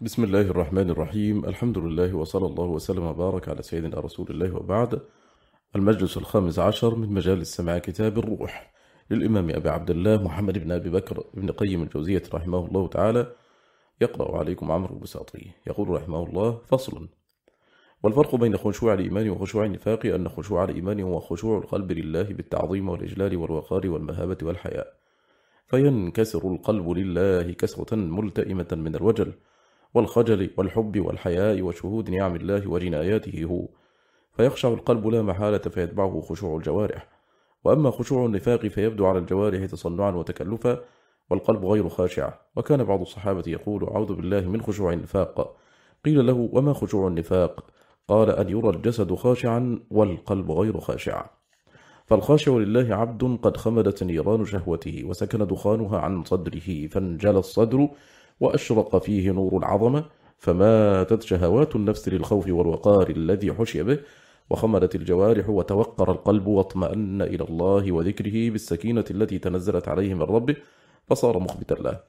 بسم الله الرحمن الرحيم. الحمد لله وصلى الله وسلم وبارك على سيدنا رسول الله وبعد. المجلس الخامس عشر من مجالس سماع كتاب الروح. للإمام أبي عبد الله محمد بن أبي بكر بن قيم الجوزية رحمه الله تعالى. يقرأ عليكم عمرو البساطي يقول رحمه الله فصل. والفرق بين خشوع الإيمان وخشوع النفاق أن خشوع الإيمان هو خشوع القلب لله بالتعظيم والإجلال والوقار والمهابة والحياء. فينكسر القلب لله كسرة ملتئمة من الوجل. والخجل والحب والحياء وشهود نعم الله وجناياته هو. فيخشع القلب لا محالة فيتبعه خشوع الجوارح. وأما خشوع النفاق فيبدو على الجوارح تصنعا وتكلفا والقلب غير خاشع. وكان بعض الصحابة يقول أعوذ بالله من خشوع النفاق. قيل له وما خشوع النفاق؟ قال أن يرى الجسد خاشعا والقلب غير خاشع. فالخاشع لله عبد قد خمدت نيران شهوته وسكن دخانها عن صدره فانجل الصدر وأشرق فيه نور العظمة فماتت شهوات النفس للخوف والوقار الذي حشي به وخملت الجوارح وتوقر القلب واطمأن إلى الله وذكره بالسكينة التي تنزلت عليه من ربه فصار مخبتا له.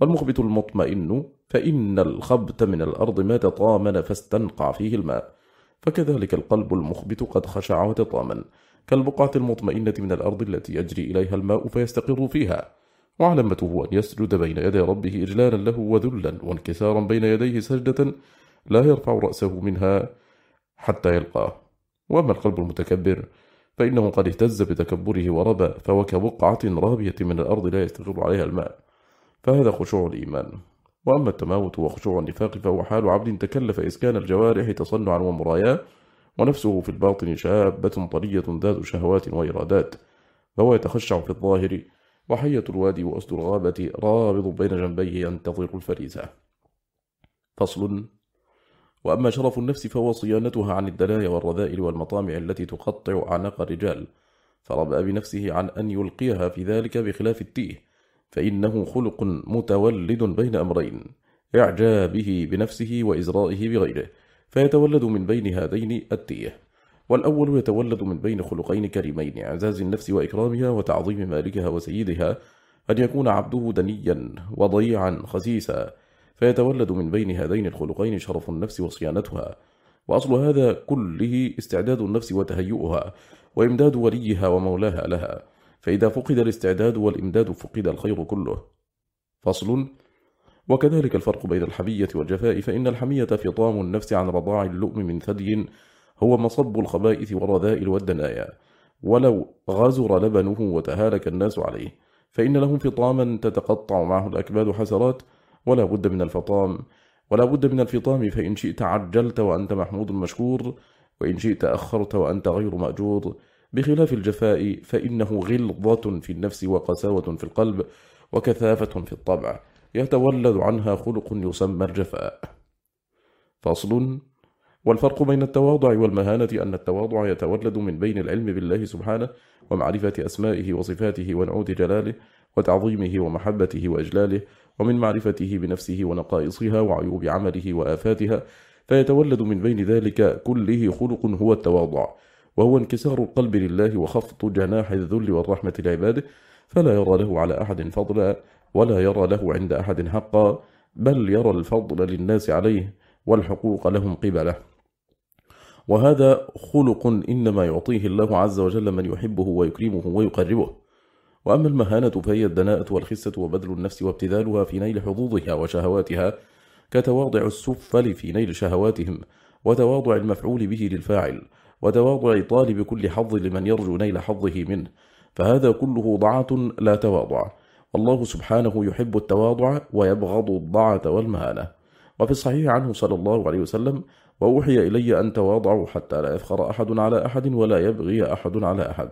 والمخبت المطمئن فإن الخبت من الأرض ما تطامن فاستنقع فيه الماء. فكذلك القلب المخبت قد خشع وتطامن. كالبقعة المطمئنة من الأرض التي يجري إليها الماء فيستقر فيها. وعلمته أن يسجد بين يدي ربه إجلالا له وذلا وانكسارا بين يديه سجدة لا يرفع رأسه منها حتى يلقاه. وأما القلب المتكبر فإنه قد اهتز بتكبره وربى فهو كبقعة رابية من الأرض لا يستغل عليها الماء. فهذا خشوع الإيمان. وأما التماوت وخشوع النفاق فهو حال عبد تكلف إسكان الجوارح تصنعا ومراياه ونفسه في الباطن شابة طرية ذات شهوات وإرادات فهو يتخشع في الظاهر وحية الوادي وأسد الغابة رابض بين جنبيه ينتظر الفريسة. فصل. وأما شرف النفس فهو صيانتها عن الدلايا والرذائل والمطامع التي تقطع أعناق الرجال. فربأ بنفسه عن أن يلقيها في ذلك بخلاف التيه. فإنه خلق متولد بين أمرين. إعجابه بنفسه وإزرائه بغيره. فيتولد من بين هذين التيه. والأول يتولد من بين خلقين كريمين إعزاز النفس وإكرامها وتعظيم مالكها وسيدها أن يكون عبده دنيا وضيعا خسيسا. فيتولد من بين هذين الخلقين شرف النفس وصيانتها. وأصل هذا كله استعداد النفس وتهيؤها وإمداد وليها ومولاها لها. فإذا فقد الاستعداد والإمداد فقد الخير كله. فصل وكذلك الفرق بين الحمية والجفاء فإن الحمية فطام النفس عن رضاع اللؤم من ثدي هو مصب الخبائث والرذائل والدنايا. ولو غزر لبنه وتهالك الناس عليه فإن له فطاما تتقطع معه الأكباد حسرات ولا بد من الفطام. ولا بد من الفطام فإن شئت عجلت وأنت محمود مشكور وإن شئت أخرت وأنت غير مأجور. بخلاف الجفاء فإنه غلظة في النفس وقساوة في القلب وكثافة في الطبع. يتولد عنها خلق يسمى الجفاء. فصل والفرق بين التواضع والمهانة أن التواضع يتولد من بين العلم بالله سبحانه ومعرفة أسمائه وصفاته ونعود جلاله وتعظيمه ومحبته وإجلاله ومن معرفته بنفسه ونقائصها وعيوب عمله وآفاتها فيتولد من بين ذلك كله خلق هو التواضع وهو انكسار القلب لله وخفض جناح الذل والرحمة لعباده فلا يرى له على أحد فضلا ولا يرى له عند أحد حقا بل يرى الفضل للناس عليه والحقوق لهم قبله. وهذا خلق إنما يعطيه الله عز وجل من يحبه ويكرمه ويقربه. وأما المهانة فهي الدناءة والخسة وبذل النفس وابتذالها في نيل حظوظها وشهواتها كتواضع السفل في نيل شهواتهم وتواضع المفعول به للفاعل وتواضع طالب كل حظ لمن يرجو نيل حظه منه. فهذا كله ضعة لا تواضع. والله سبحانه يحب التواضع ويبغض الضعة والمهانة. وفي الصحيح عنه صلى الله عليه وسلم وأوحي إلي أن تواضعوا حتى لا يفخر أحد على أحد ولا يبغي أحد على أحد.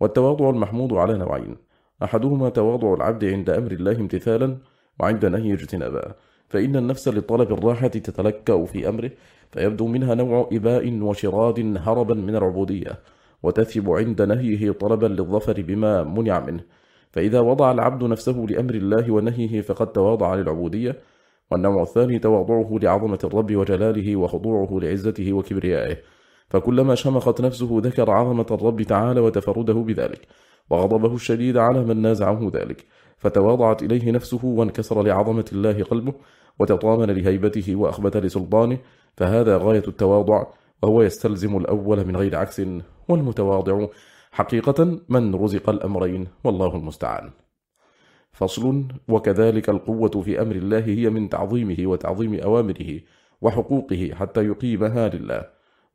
والتواضع المحمود على نوعين. أحدهما تواضع العبد عند أمر الله امتثالا وعند نهي اجتنابا فإن النفس لطلب الراحة تتلكأ في أمره فيبدو منها نوع إباء وشراد هربا من العبودية وتثب عند نهيه طلبا للظفر بما منع منه. فإذا وضع العبد نفسه لأمر الله ونهيه فقد تواضع للعبودية والنوع الثاني تواضعه لعظمة الرب وجلاله وخضوعه لعزته وكبريائه. فكلما شمخت نفسه ذكر عظمة الرب تعالى وتفرده بذلك وغضبه الشديد على من نازعه ذلك. فتواضعت إليه نفسه وانكسر لعظمة الله قلبه وتطامن لهيبته وأخبت لسلطانه. فهذا غاية التواضع وهو يستلزم الأول من غير عكس والمتواضع حقيقة من رزق الأمرين والله المستعان. فصل وكذلك القوة في أمر الله هي من تعظيمه وتعظيم أوامره وحقوقه حتى يقيمها لله.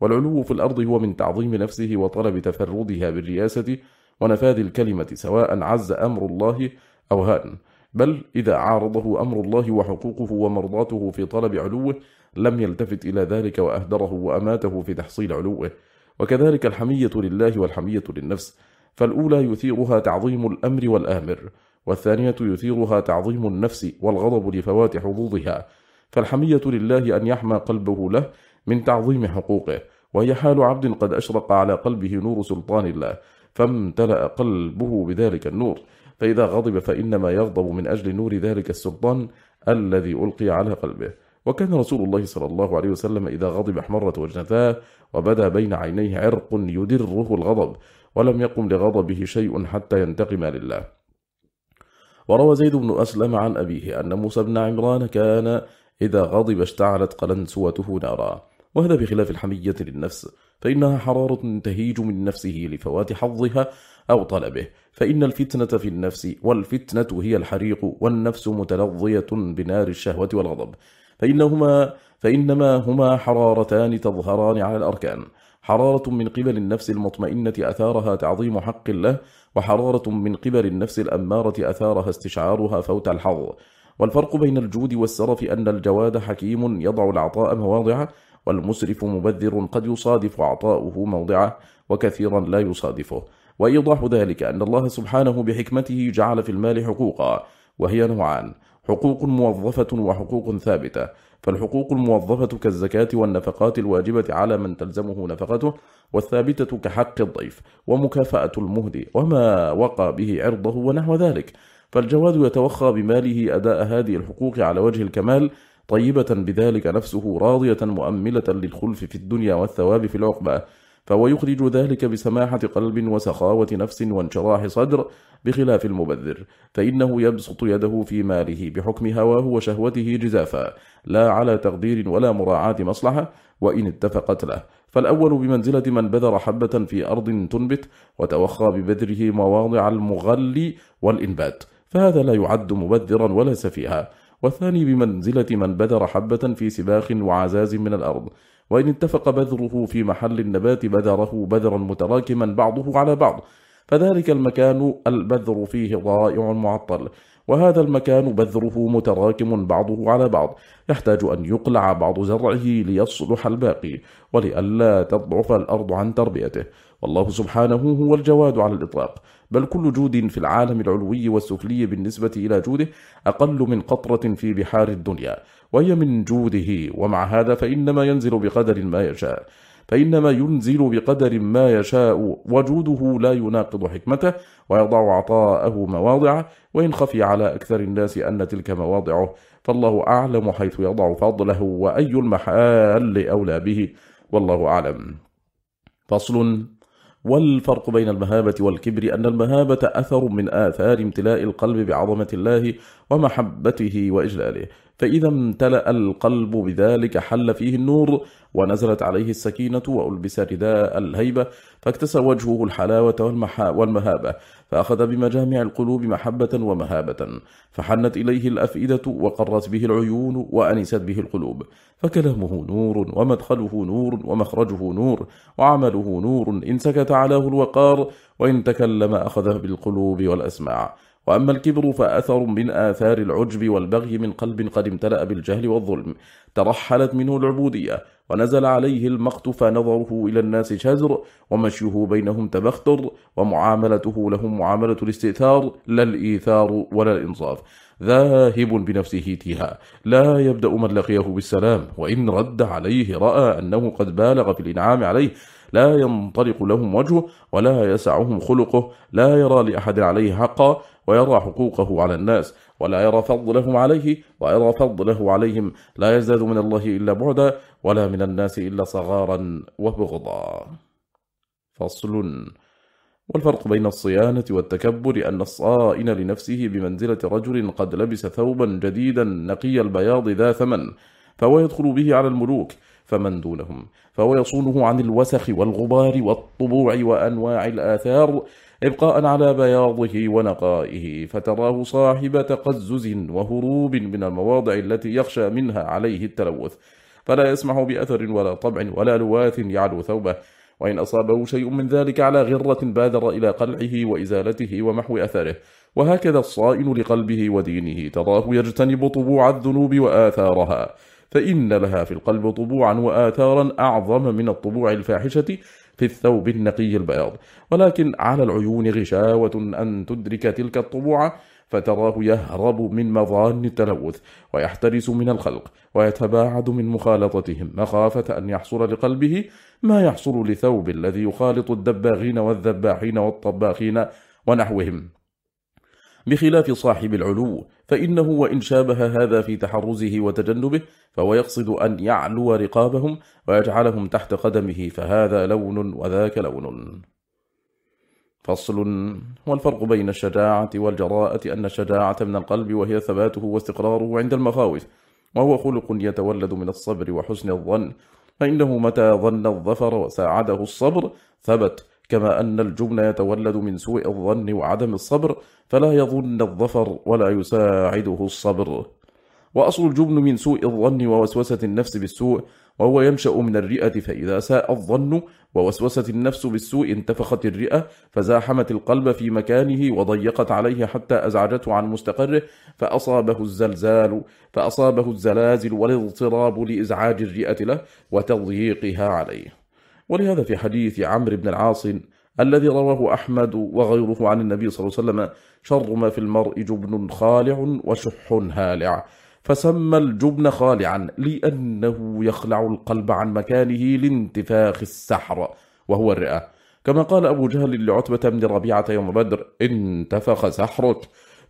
والعلو في الأرض هو من تعظيم نفسه وطلب تفردها بالرياسة ونفاذ الكلمة سواء عز أمر الله أو هان. بل إذا عارضه أمر الله وحقوقه ومرضاته في طلب علوه لم يلتفت إلى ذلك وأهدره وأماته في تحصيل علوه. وكذلك الحمية لله والحمية للنفس فالأولى يثيرها تعظيم الأمر والآمر. والثانية يثيرها تعظيم النفس والغضب لفوات حظوظها فالحمية لله أن يحمى قلبه له من تعظيم حقوقه وهي حال عبد قد أشرق على قلبه نور سلطان الله فامتلأ قلبه بذلك النور فإذا غضب فإنما يغضب من أجل نور ذلك السلطان الذي ألقي على قلبه. وكان رسول الله صلى الله عليه وسلم إذا غضب احمرت وجنتاه وبدا بين عينيه عرق يدره الغضب ولم يقم لغضبه شيء حتى ينتقم لله. وروى زيد بن أسلم عن أبيه أن موسى بن عمران كان إذا غضب اشتعلت قلنسوته نارا. وهذا بخلاف الحمية للنفس فإنها حرارة تهيج من نفسه لفوات حظها أو طلبه. فإن الفتنة في النفس والفتنة هي الحريق والنفس متلظية بنار الشهوة والغضب. فإنهما فإنما هما حرارتان تظهران على الأركان. حرارة من قبل النفس المطمئنة أثارها تعظيم حق الله وحرارة من قبل النفس الأمارة أثارها استشعارها فوت الحظ. والفرق بين الجود والسرف أن الجواد حكيم يضع العطاء مواضعه والمسرف مبذر قد يصادف عطاؤه موضعه وكثيرا لا يصادفه. وإيضاح ذلك أن الله سبحانه بحكمته جعل في المال حقوقا وهي نوعان حقوق موظفة وحقوق ثابتة. فالحقوق الموظفة كالزكاة والنفقات الواجبة على من تلزمه نفقته والثابتة كحق الضيف ومكافأة المهدي وما وقى به عرضه ونحو ذلك. فالجواد يتوخى بماله أداء هذه الحقوق على وجه الكمال طيبة بذلك نفسه راضية مؤملة للخلف في الدنيا والثواب في العقبة فهو يخرج ذلك بسماحة قلب وسخاوة نفس وانشراح صدر بخلاف المبذر فإنه يبسط يده في ماله بحكم هواه وشهوته جزافا لا على تقدير ولا مراعاة مصلحة وإن اتفقت له. فالأول بمنزلة من بذر حبة في أرض تنبت وتوخى ببذره مواضع المغل والإنبات فهذا لا يعد مبذرا ولا سفيها. والثاني بمنزلة من بذر حبة في سباخ وعزاز من الأرض وإن اتفق بذره في محل النبات بذره بذرا متراكما بعضه على بعض. فذلك المكان البذر فيه ضائع معطل. وهذا المكان بذره متراكم بعضه على بعض. يحتاج أن يقلع بعض زرعه ليصلح الباقي ولئلا تضعف الأرض عن تربيته. والله سبحانه هو الجواد على الإطلاق. بل كل جود في العالم العلوي والسفلي بالنسبة إلى جوده أقل من قطرة في بحار الدنيا. وهي من جوده. ومع هذا فإنما ينزل بقدر ما يشاء. فإنما ينزل بقدر ما يشاء. وجوده لا يناقض حكمته ويضع عطاءه مواضعه. وإن خفي على أكثر الناس أن تلك مواضعه فالله أعلم حيث يضع فضله وأي المحال أولى به. والله أعلم. فصل والفرق بين المهابة والكبر أن المهابة أثر من آثار امتلاء القلب بعظمة الله ومحبته وإجلاله. فإذا امتلأ القلب بذلك حل فيه النور ونزلت عليه السكينة وألبس رداء الهيبة فاكتسى وجهه الحلاوة والمهابة فأخذ بمجامع القلوب محبة ومهابة فحنت إليه الأفئدة وقرت به العيون وأنست به القلوب فكلامه نور ومدخله نور ومخرجه نور وعمله نور إن سكت علاه الوقار وإن تكلم أخذ بالقلوب والأسماع. وأما الكبر فأثر من آثار العجب والبغي من قلب قد امتلأ بالجهل والظلم. ترحلت منه العبودية ونزل عليه المقت فنظره إلى الناس شزر ومشيه بينهم تبختر ومعاملته لهم معاملة الاستئثار لا الإيثار ولا الإنصاف. ذاهب بنفسه تيها. لا يبدأ من لقيه بالسلام. وإن رد عليه رأى أنه قد بالغ في الإنعام عليه لا ينطلق لهم وجهه ولا يسعهم خلقه لا يرى لأحد عليه حقا ويرى حقوقه على الناس ولا يرى فضلهم عليه ويرى فضله عليهم لا يزداد من الله إلا بعدا ولا من الناس إلا صغارا وبغضا. فصل. والفرق بين الصيانة والتكبر أن الصائن لنفسه بمنزلة رجل قد لبس ثوبا جديدا نقي البياض ذا ثمن فهو يدخل به على الملوك فمن دونهم. فهو يصونه عن الوسخ والغبار والطبوع وأنواع الآثار إبقاء على بياضه ونقائه فتراه صاحب تقزز وهروب من المواضع التي يخشى منها عليه التلوث. فلا يسمح بأثر ولا طبع ولا لواث يعلو ثوبه. وإن أصابه شيء من ذلك على غرة بادر إلى قلعه وإزالته ومحو أثره. وهكذا الصائن لقلبه ودينه تراه يجتنب طبوع الذنوب وآثارها. فإن لها في القلب طبوعا وآثارا أعظم من الطبوع الفاحشة في الثوب النقي البياض. ولكن على العيون غشاوة أن تدرك تلك الطبوع فتراه يهرب من مظان التلوث ويحترس من الخلق ويتباعد من مخالطتهم. مخافة أن يحصل لقلبه ما يحصل لثوب الذي يخالط الدباغين والذباحين والطباخين ونحوهم. بخلاف صاحب العلو فإنه وإن شابه هذا في تحرزه وتجنبه فهو يقصد أن يعلو رقابهم ويجعلهم تحت قدمه فهذا لون وذاك لون. فصل. والفرق بين الشجاعة والجراءة أن الشجاعة من القلب وهي ثباته واستقراره عند المخاوف وهو خلق يتولد من الصبر وحسن الظن فإنه متى ظن الظفر وساعده الصبر ثبت. كما أن الجبن يتولد من سوء الظن وعدم الصبر فلا يظن الظفر ولا يساعده الصبر. وأصل الجبن من سوء الظن ووسوسة النفس بالسوء وهو ينشأ من الرئة فإذا ساء الظن ووسوسة النفس بالسوء انتفخت الرئة فزاحمت القلب في مكانه وضيقت عليه حتى أزعجته عن مستقره فأصابه الزلزال فأصابه الزلازل والاضطراب لإزعاج الرئة له وتضييقها عليه. ولهذا في حديث عمرو بن العاص الذي رواه أحمد وغيره عن النبي صلى الله عليه وسلم شر ما في المرء جبن خالع وشح هالع. فسمى الجبن خالعا لأنه يخلع القلب عن مكانه لانتفاخ السحر وهو الرئة. كما قال أبو جهل لعتبة بن ربيعة يوم بدر انتفخ سحرك.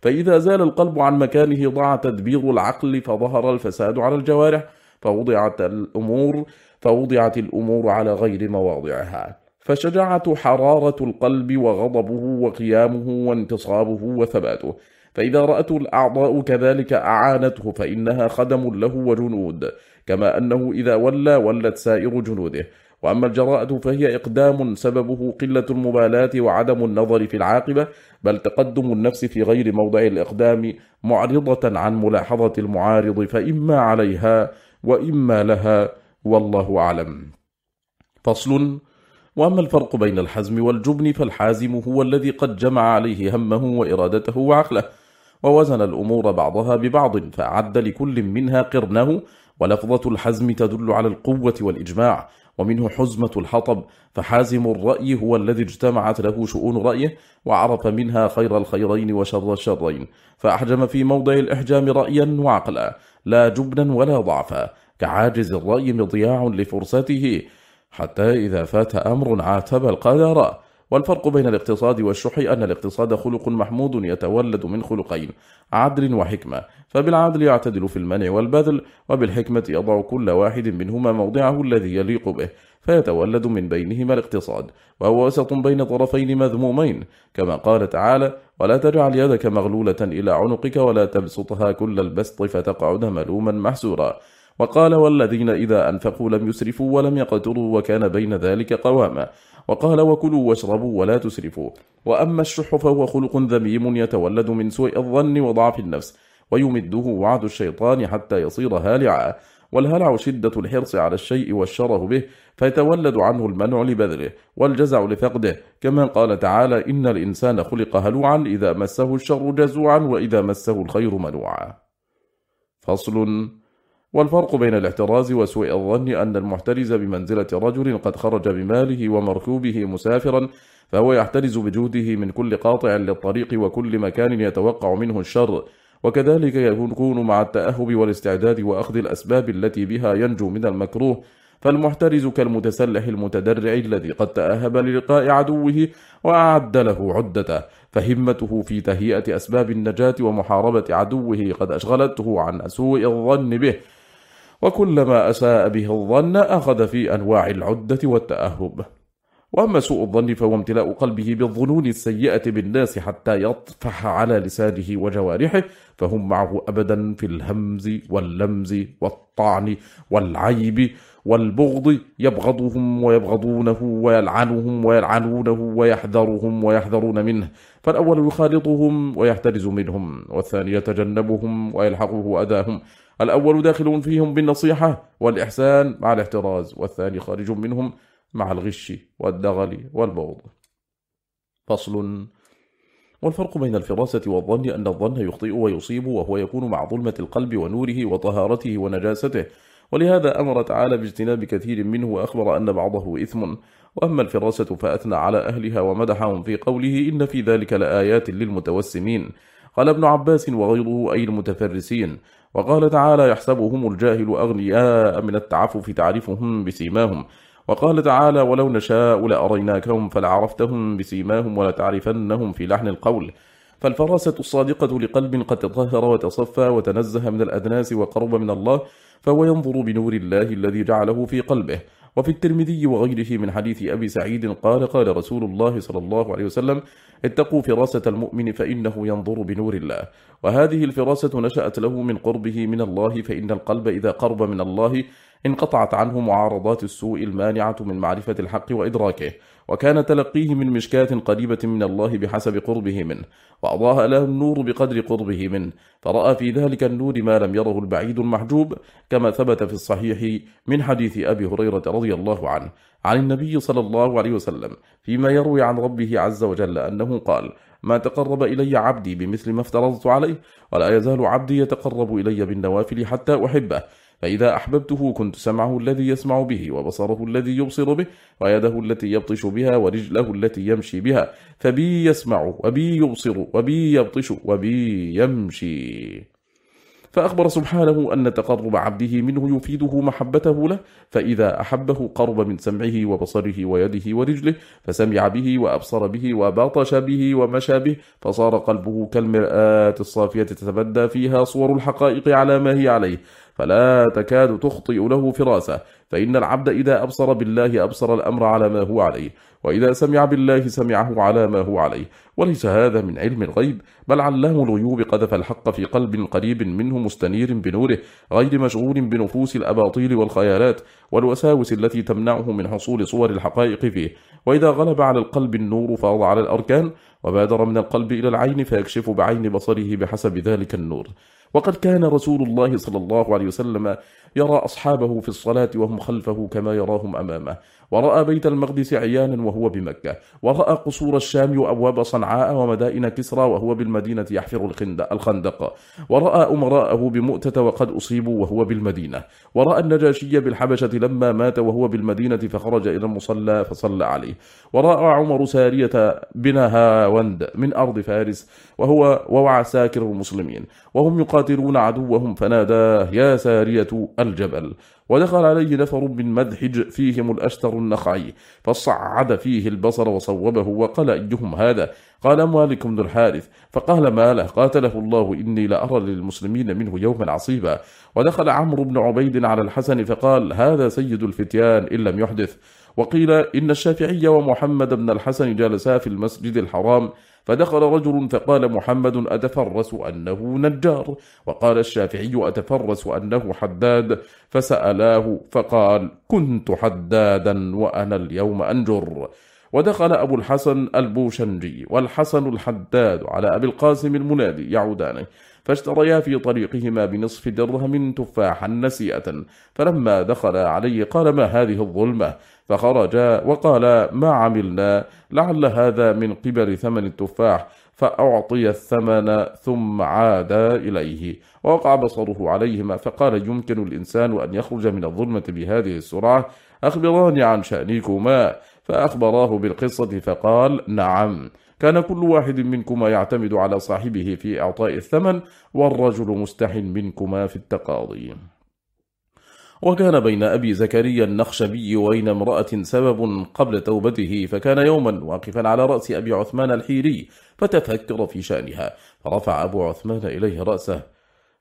فإذا زال القلب عن مكانه ضاع تدبير العقل فظهر الفساد على الجوارح فوضعت الأمور فوضعت الأمور على غير مواضعها. فشجعت حرارة القلب وغضبه وقيامه وانتصابه وثباته. فإذا رأته الأعضاء كذلك أعانته فإنها خدم له وجنود. كما أنه إذا ولى ولت سائر جنوده. وأما الجراءة فهي إقدام سببه قلة المبالاة وعدم النظر في العاقبة بل تقدم النفس في غير موضع الإقدام معرضة عن ملاحظة المعارض فإما عليها وإما لها. والله أعلم. فصل وأما الفرق بين الحزم والجبن فالحازم هو الذي قد جمع عليه همه وإرادته وعقله ووزن الأمور بعضها ببعض فأعد لكل منها قرنه ولفظة الحزم تدل على القوة والإجماع ومنه حزمة الحطب فحازم الرأي هو الذي اجتمعت له شؤون رأيه وعرف منها خير الخيرين وشر الشرين فأحجم في موضع الإحجام رأيا وعقلا لا جبنا ولا ضعفا كعاجز الرأي مضياع لفرصته حتى إذا فات أمر عاتب القدر. والفرق بين الاقتصاد والشح أن الاقتصاد خلق محمود يتولد من خلقين عدل وحكمة. فبالعدل يعتدل في المنع والبذل وبالحكمة يضع كل واحد منهما موضعه الذي يليق به فيتولد من بينهما الاقتصاد. وهو وسط بين طرفين مذمومين كما قال تعالى ولا تجعل يدك مغلولة إلى عنقك ولا تبسطها كل البسط فتقعد ملوما محسورا. وقال والذين إذا أنفقوا لم يسرفوا ولم يقتروا وكان بين ذلك قواما. وقال وكلوا واشربوا ولا تسرفوا. وأما الشح فهو خلق ذميم يتولد من سوء الظن وضعف النفس. ويمده وعد الشيطان حتى يصير هالعا. والهلع شدة الحرص على الشيء والشره به فيتولد عنه المنع لبذله والجزع لفقده. كما قال تعالى إن الإنسان خلق هلوعا إذا مسه الشر جزوعا وإذا مسه الخير منوعا. فصل والفرق بين الاحتراز وسوء الظن أن المحترز بمنزلة رجل قد خرج بماله ومركوبه مسافرا فهو يحترز بجهده من كل قاطع للطريق وكل مكان يتوقع منه الشر. وكذلك يكون مع التأهب والاستعداد وأخذ الأسباب التي بها ينجو من المكروه. فالمحترز كالمتسلح المتدرع الذي قد تأهب للقاء عدوه وأعد له عدته. فهمته في تهيئة أسباب النجاة ومحاربة عدوه قد أشغلته عن سوء الظن به. وكلما أساء به الظن أخذ في أنواع العدة والتأهب. وأما سوء الظن فهو امتلاء قلبه بالظنون السيئة بالناس حتى يطفح على لسانه وجوارحه فهم معه أبدا في الهمز واللمز والطعن والعيب والبغض. يبغضهم ويبغضونه ويلعنهم ويلعنونه ويحذرهم ويحذرون منه. فالأول يخالطهم ويحترز منهم والثاني يتجنبهم ويلحقه أذاهم. الأول داخل فيهم بالنصيحة والإحسان مع الاحتراز والثاني خارج منهم مع الغش والدغل والبغض. فصل. والفرق بين الفراسة والظن أن الظن يخطئ ويصيب وهو يكون مع ظلمة القلب ونوره وطهارته ونجاسته. ولهذا أمر تعالى باجتناب كثير منه وأخبر أن بعضه إثم. وأما الفراسة فأثنى على أهلها ومدحهم في قوله إن في ذلك لآيات للمتوسمين. قال ابن عباس وغيره أي المتفرسين. وقال تعالى يحسبهم الجاهل أغنياء من التعفف تعرفهم بسيماهم. وقال تعالى ولو نشاء لأريناكهم فلعرفتهم بسيماهم ولتعرفنهم في لحن القول. فالفراسة الصادقة لقلب قد تطهر وتصفى وتنزه من الأدناس وقرب من الله فهو ينظر بنور الله الذي جعله في قلبه. وفي الترمذي وغيره من حديث أبي سعيد قال قال رسول الله صلى الله عليه وسلم اتقوا فراسة المؤمن فإنه ينظر بنور الله. وهذه الفراسة نشأت له من قربه من الله فإن القلب إذا قرب من الله انقطعت عنه معارضات السوء المانعة من معرفة الحق وإدراكه وكان تلقيه من مشكاة قريبة من الله بحسب قربه منه وأضاه له النور بقدر قربه منه فرأى في ذلك النور ما لم يره البعيد المحجوب كما ثبت في الصحيح من حديث أبي هريرة رضي الله عنه عن النبي صلى الله عليه وسلم فيما يروي عن ربه عز وجل أنه قال ما تقرب إلي عبدي بمثل ما افترضت عليه ولا يزال عبدي يتقرب إلي بالنوافل حتى أحبه فإذا أحببته كنت سمعه الذي يسمع به وبصره الذي يبصر به ويده التي يبطش بها ورجله التي يمشي بها فبي يسمع وبي يبصر وبي يبطش وبي يمشي فأخبر سبحانه أن تقرب عبده منه يفيده محبته له فإذا أحبه قرب من سمعه وبصره ويده ورجله فسمع به وأبصر به وباطش به ومشى به فصار قلبه كالمرآة الصافية تتبدى فيها صور الحقائق على ما هي عليه فلا تكاد تخطئ له فراسة. فإن العبد إذا أبصر بالله أبصر الأمر على ما هو عليه وإذا سمع بالله سمعه على ما هو عليه. وليس هذا من علم الغيب بل علام الغيوب قذف الحق في قلب قريب منه مستنير بنوره غير مشغول بنفوس الأباطيل والخيالات والوساوس التي تمنعه من حصول صور الحقائق فيه. وإذا غلب على القلب النور فاض على الأركان وبادر من القلب إلى العين فيكشف بعين بصره بحسب ذلك النور. وقد كان رسول الله صلى الله عليه وسلم يرى أصحابه في الصلاة وهم خلفه كما يراهم أمامه. ورأى بيت المقدس عيانا وهو بمكة. ورأى قصور الشام وأبواب صنعاء ومدائن كسرى وهو بالمدينة يحفر الخندق. ورأى أمراءه بمؤتة وقد أصيبوا وهو بالمدينة. ورأى النجاشي بالحبشة لما مات وهو بالمدينة فخرج إلى المصلى فصلى عليه. ورأى عمر سارية بنها وند من أرض فارس وهو ووعى ساكر المسلمين. وهم يقاتلون عدوهم فناداه يا سارية الجبل. ودخل عليه نفر من مذحج فيهم الأشتر النخعي فصعد فيه البصر وصوبه وقال أيهم هذا؟ قال مالك بن الحارث فقال ما له؟ قاتله الله إني لأرى للمسلمين منه يوما عصيبا. ودخل عمرو بن عبيد على الحسن فقال هذا سيد الفتيان إن لم يحدث. وقيل إن الشافعي ومحمد بن الحسن جالسا في المسجد الحرام فدخل رجل فقال محمد أتفرس أنه نجار وقال الشافعي أتفرس أنه حداد فسألاه فقال كنت حدادا وأنا اليوم أنجر. ودخل أبو الحسن البوشنجي والحسن الحداد على أبي القاسم المنادي يعودانه فاشتريا في طريقهما بنصف درهم تفاحا نسيئة فلما دخل عليه قال ما هذه الظلمة؟ فخرجا وقالا ما عملنا لعل هذا من قبل ثمن التفاح فأعطي الثمن ثم عاد إليه ووقع بصره عليهما فقال يمكن الإنسان أن يخرج من الظلمة بهذه السرعة أخبراني عن شأنكما فأخبراه بالقصة فقال نعم. كان كل واحد منكما يعتمد على صاحبه في إعطاء الثمن والرجل مستح منكما في التقاضي. وكان بين أبي زكريا النخشبي وين امرأة سبب قبل توبته فكان يوما واقفا على رأس أبي عثمان الحيري فتفكر في شأنها. فرفع أبو عثمان إليه رأسه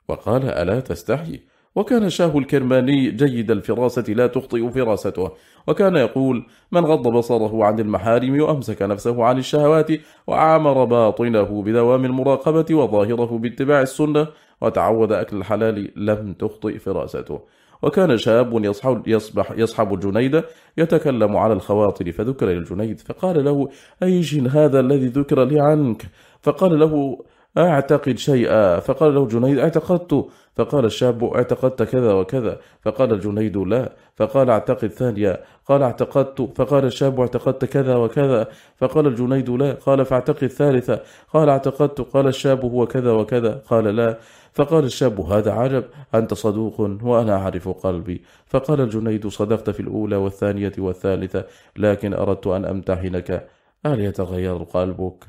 وقال ألا تستحي؟ وكان شاه الكرماني جيد الفراسة لا تخطئ فراسته وكان يقول من غض بصره عن المحارم وأمسك نفسه عن الشهوات وعمر باطنه بدوام المراقبة وظاهره باتباع السنة وتعود أكل الحلال لم تخطئ فراسته. وكان شاب يصبح يصحب جنيد يتكلم على الخواطر فذكر للجنيد فقال له أي جن هذا الذي ذكر لي عنك؟ فقال له أعتقد شيئا. فقال له جنيد أعتقدت. فقال الشاب أعتقدت كذا وكذا. فقال الجنيد لا. فقال أعتقد ثانية قال أعتقدت. فقال الشاب أعتقدت كذا وكذا. فقال الجنيد لا. قال فأعتقد ثالثة قال أعتقدت. قال الشاب هو كذا وكذا. قال لا. فقال الشاب هذا عجب أنت صدوق وأنا أعرف قلبي. فقال الجنيد صدقت في الأولى والثانية والثالثة لكن أردت أن أمتحنك هل يتغير قلبك؟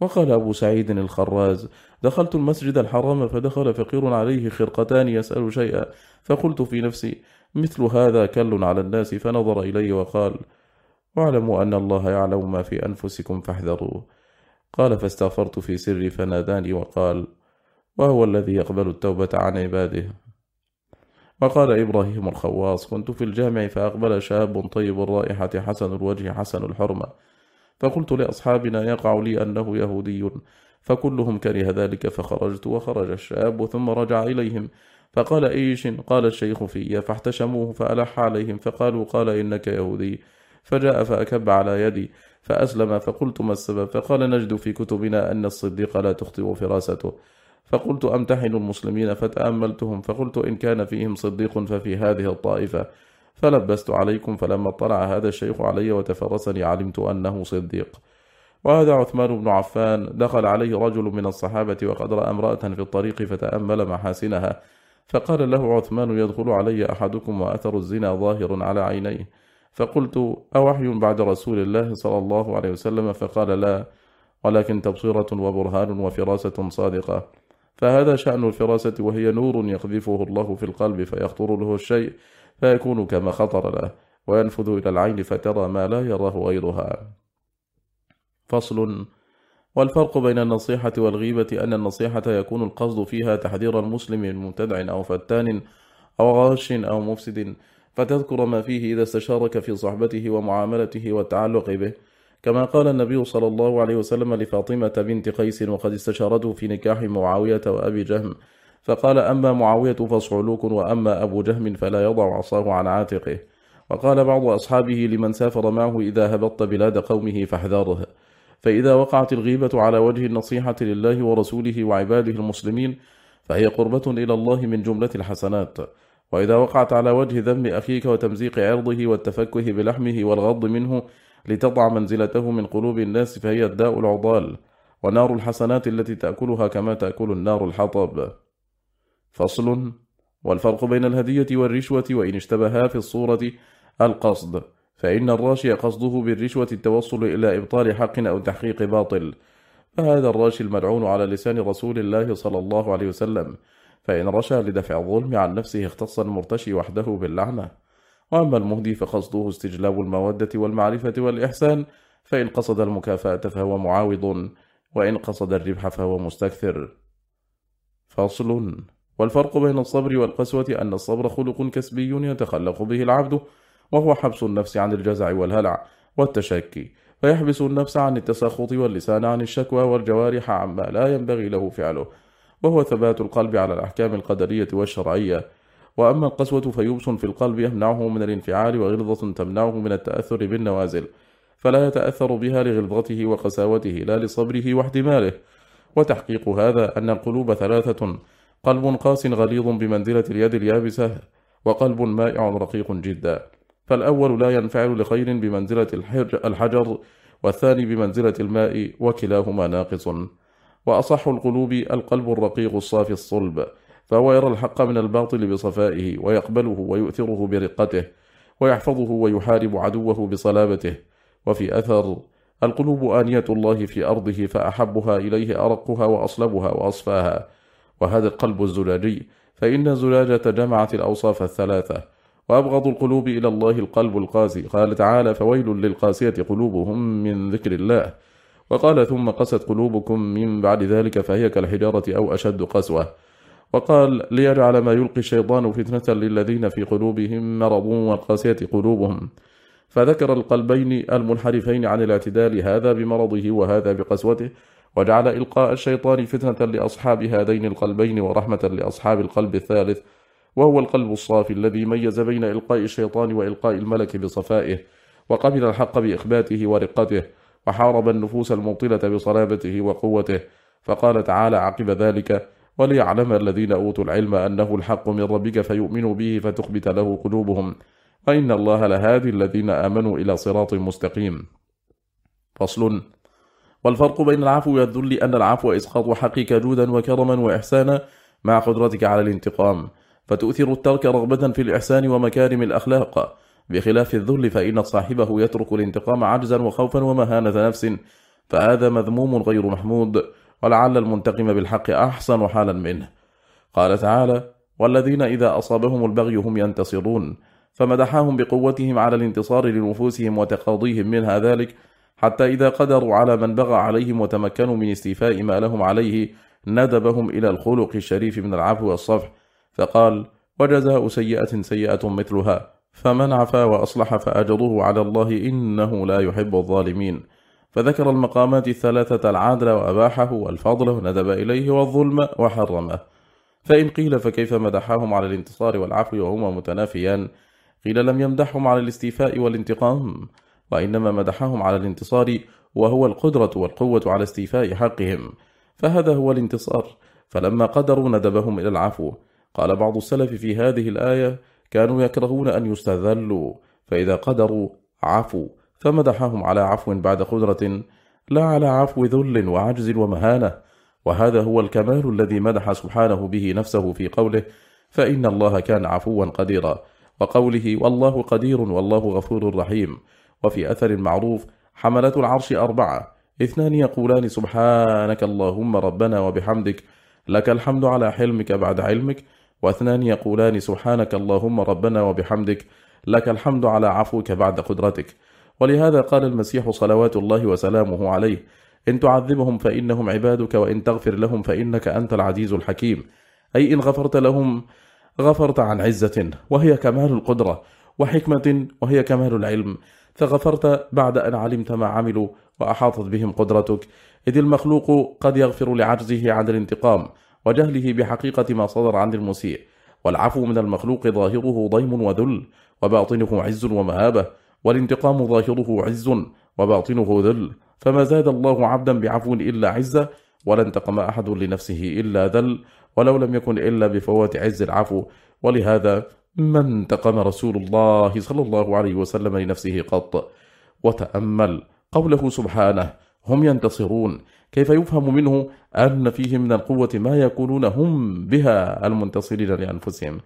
وقال أبو سعيد الخراز دخلت المسجد الحرام فدخل فقير عليه خرقتان يسأل شيئا فقلت في نفسي مثل هذا كل على الناس؟ فنظر إلي وقال واعلموا أن الله يعلم ما في أنفسكم فاحذروه قال فاستغفرت في سري فناداني وقال وهو الذي يقبل التوبة عن عباده. وقال إبراهيم الخواص كنت في الجامع فأقبل شاب طيب الرائحة حسن الوجه حسن الحرمة. فقلت لأصحابنا يقع لي أنه يهودي. فكلهم كره ذلك فخرجت وخرج الشاب ثم رجع إليهم. فقال إيش؟ قال الشيخ في فاحتشموه فألح عليهم فقالوا قال إنك يهودي. فجاء فأكب على يدي فأسلم فقلت ما السبب؟ فقال نجد في كتبنا أن الصديق لا تخطئ فراسته فقلت أمتحن المسلمين فتأملتهم فقلت إن كان فيهم صديق ففي هذه الطائفة. فلبست عليكم فلما اطلع هذا الشيخ علي وتفرسني علمت أنه صديق. وهذا عثمان بن عفان دخل عليه رجل من الصحابة وقد رأى امرأة في الطريق فتأمل محاسنها. فقال له عثمان يدخل علي أحدكم وأثر الزنا ظاهر على عينيه. فقلت أوحي بعد رسول الله صلى الله عليه وسلم؟ فقال لا ولكن تبصيرة وبرهان وفراسة صادقة. فهذا شأن الفراسة وهي نور يقذفه الله في القلب فيخطر له الشيء فيكون كما خطر له وينفذ إلى العين فترى ما لا يراه غيرها. فصل والفرق بين النصيحة والغيبة أن النصيحة يكون القصد فيها تحذير المسلم من مبتدع أو فتان أو غاش أو مفسد فتذكر ما فيه إذا استشارك في صحبته ومعاملته والتعلق به. كما قال النبي صلى الله عليه وسلم لفاطمة بنت قيس وقد استشارته في نكاح معاوية وأبي جهم. فقال أما معاوية فصعلوك وأما أبو جهم فلا يضع عصاه عن عاتقه. وقال بعض أصحابه لمن سافر معه إذا هبطت بلاد قومه فاحذره. فإذا وقعت الغيبة على وجه النصيحة لله ورسوله وعباده المسلمين فهي قربة إلى الله من جملة الحسنات. وإذا وقعت على وجه ذم أخيك وتمزيق عرضه والتفكه بلحمه والغض منه لتضع منزلته من قلوب الناس فهي الداء العضال ونار الحسنات التي تأكلها كما تأكل النار الحطب. فصل. والفرق بين الهدية والرشوة وإن اشتبها في الصورة القصد فإن الراشي قصده بالرشوة التوصل إلى إبطال حق أو تحقيق باطل. فهذا الراشي الملعون على لسان رسول الله صلى الله عليه وسلم فإن رشى لدفع الظلم عن نفسه اختص المرتشي وحده باللعنة. وأما المهدي فقصده استجلاب المودة والمعرفة والإحسان فإن قصد المكافأة فهو معاوض وإن قصد الربح فهو مستكثر. فصل. والفرق بين الصبر والقسوة أن الصبر خلق كسبي يتخلق به العبد وهو حبس النفس عن الجزع والهلع والتشكي فيحبس النفس عن التسخط واللسان عن الشكوى والجوارح عما لا ينبغي له فعله وهو ثبات القلب على الأحكام القدرية والشرعية. وأما القسوة فيبس في القلب يمنعه من الانفعال وغلظة تمنعه من التأثر بالنوازل فلا يتأثر بها لغلظته وقساوته لا لصبره واحتماله. وتحقيق هذا أن القلوب ثلاثة قلب قاس غليظ بمنزلة اليد اليابسة وقلب مائع رقيق جدا. فالأول لا ينفعل لخير بمنزلة الحجر والثاني بمنزلة الماء وكلاهما ناقص. وأصح القلوب القلب الرقيق الصافي الصلب. فهو يرى الحق من الباطل بصفائه ويقبله ويؤثره برقته ويحفظه ويحارب عدوه بصلابته. وفي أثر القلوب آنية الله في أرضه فأحبها إليه أرقها وأصلبها وأصفاها. وهذا القلب الزلاجي فإن زلاجة جمعت الأوصاف الثلاثة. وأبغض القلوب إلى الله القلب القاسي. قال تعالى فويل للقاسية قلوبهم من ذكر الله. وقال ثم قست قلوبكم من بعد ذلك فهي كالحجارة أو أشد قسوة. وقال ليجعل ما يلقي الشيطان فتنة للذين في قلوبهم مرض والقاسية قلوبهم. فذكر القلبين المنحرفين عن الاعتدال هذا بمرضه وهذا بقسوته وجعل إلقاء الشيطان فتنة لأصحاب هذين القلبين ورحمة لأصحاب القلب الثالث وهو القلب الصافي الذي ميز بين إلقاء الشيطان وإلقاء الملك بصفائه وقبل الحق بإخباته ورقته وحارب النفوس المبطلة بصلابته وقوته. فقال تعالى عقب ذلك وليعلم الذين أوتوا العلم أنه الحق من ربك فيؤمنوا به فتخبت له قلوبهم وإن الله لهذه الذين آمنوا إلى صراط مستقيم. فصل. والفرق بين العفو والذل أن العفو إسقاط حقك جودا وكرما وإحسانا مع قدرتك على الانتقام. فتؤثر الترك رغبة في الإحسان ومكارم الأخلاق. بخلاف الذل فإن صاحبه يترك الانتقام عجزا وخوفا ومهانة نفس. فهذا مذموم غير محمود. ولعل المنتقم بالحق أحسن حالا منه. قال تعالى والذين إذا أصابهم البغي هم ينتصرون. فمدحاهم بقوتهم على الانتصار لنفوسهم وتقاضيهم منها ذلك حتى إذا قدروا على من بغى عليهم وتمكنوا من استيفاء ما لهم عليه ندبهم إلى الخلق الشريف من العفو والصفح. فقال وجزاء سيئة سيئة مثلها فمن عفا وأصلح فأجره على الله إنه لا يحب الظالمين. فذكر المقامات الثلاثة العادل وأباحه والفضل وندب إليه والظلم وحرمه. فإن قيل فكيف مدحهم على الانتصار والعفو وهما متنافيان؟ قيل لم يمدحهم على الاستيفاء والانتقام وإنما مدحهم على الانتصار وهو القدرة والقوة على استيفاء حقهم. فهذا هو الانتصار. فلما قدروا ندبهم إلى العفو. قال بعض السلف في هذه الآية كانوا يكرهون أن يستذلوا فإذا قدروا عفوا. فمدحهم على عفو بعد قدرة لا على عفو ذل وعجز ومهانة. وهذا هو الكمال الذي مدح سبحانه به نفسه في قوله فإن الله كان عفوا قديرا. وقوله والله قدير والله غفور رحيم. وفي أثر معروف حملة العرش أربعة. اثنان يقولان سبحانك اللهم ربنا وبحمدك لك الحمد على حلمك بعد علمك. واثنان يقولان سبحانك اللهم ربنا وبحمدك لك الحمد على عفوك بعد قدرتك. ولهذا قال المسيح صلوات الله وسلامه عليه إن تعذبهم فإنهم عبادك وإن تغفر لهم فإنك أنت العزيز الحكيم. أي إن غفرت لهم غفرت عن عزة وهي كمال القدرة وحكمة وهي كمال العلم. فغفرت بعد أن علمت ما عملوا وأحاطت بهم قدرتك. إذ المخلوق قد يغفر لعجزه عن الانتقام وجهله بحقيقة ما صدر عن المسيء. والعفو من المخلوق ظاهره ضيم وذل وباطنه عز ومهابة والانتقام ظاهره عز وباطنه ذل فما زاد الله عبدا بعفو إلا عزة ولا انتقم أحد لنفسه إلا ذل ولو لم يكن إلا بفوات عز العفو. ولهذا ما انتقم رسول الله صلى الله عليه وسلم لنفسه قط. وتأمل قوله سبحانه هم ينتصرون. كيف يفهم منه أن فيه من القوة ما يكونون هم بها المنتصرين لأنفسهم؟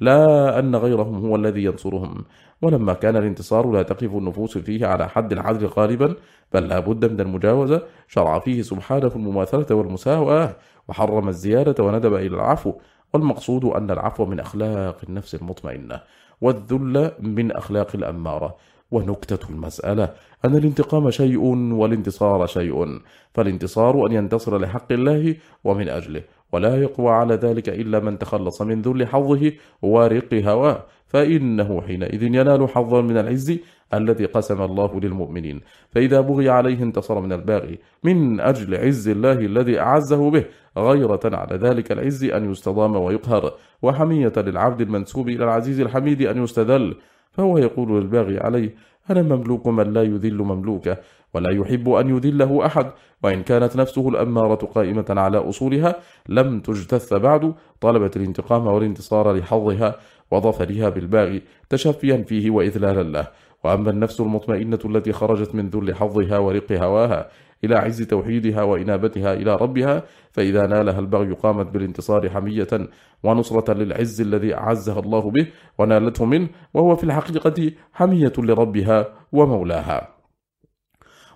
لا أن غيرهم هو الذي ينصرهم. ولما كان الانتصار لا تقف النفوس فيه على حد العدل غالبا بل لا بد من المجاوزة. شرع فيه سبحانه المماثلة والمساوأة وحرم الزيادة وندب إلى العفو. والمقصود أن العفو من أخلاق النفس المطمئنة والذل من أخلاق الأمارة. ونكتة المسألة أن الانتقام شيء والانتصار شيء. فالانتصار أن ينتصر لحق الله ومن أجله. ولا يقوى على ذلك إلا من تخلص من ذل حظه وارق هواه فإنه حينئذ ينال حظا من العز الذي قسم الله للمؤمنين. فإذا بغي عليه انتصر من الباغي من أجل عز الله الذي أعزه به غيرة على ذلك العز أن يستضام ويقهر وحمية للعبد المنسوب إلى العزيز الحميد أن يستذل فهو يقول للباغي عليه أنا مملوك من لا يذل مملوكه؟ ولا يحب أن يذله أحد وإن كانت نفسه الأمارة قائمة على أصولها لم تجتث بعد طلبت الانتقام والانتصار لحظها وظفرها بالباغي تشفيا فيه وإذلالا له. وأما النفس المطمئنة التي خرجت من ذل حظها ورق هواها إلى عز توحيدها وإنابتها إلى ربها فإذا نالها البغي قامت بالانتصار حمية ونصرة للعز الذي أعزها الله به ونالته منه وهو في الحقيقة حمية لربها ومولاها.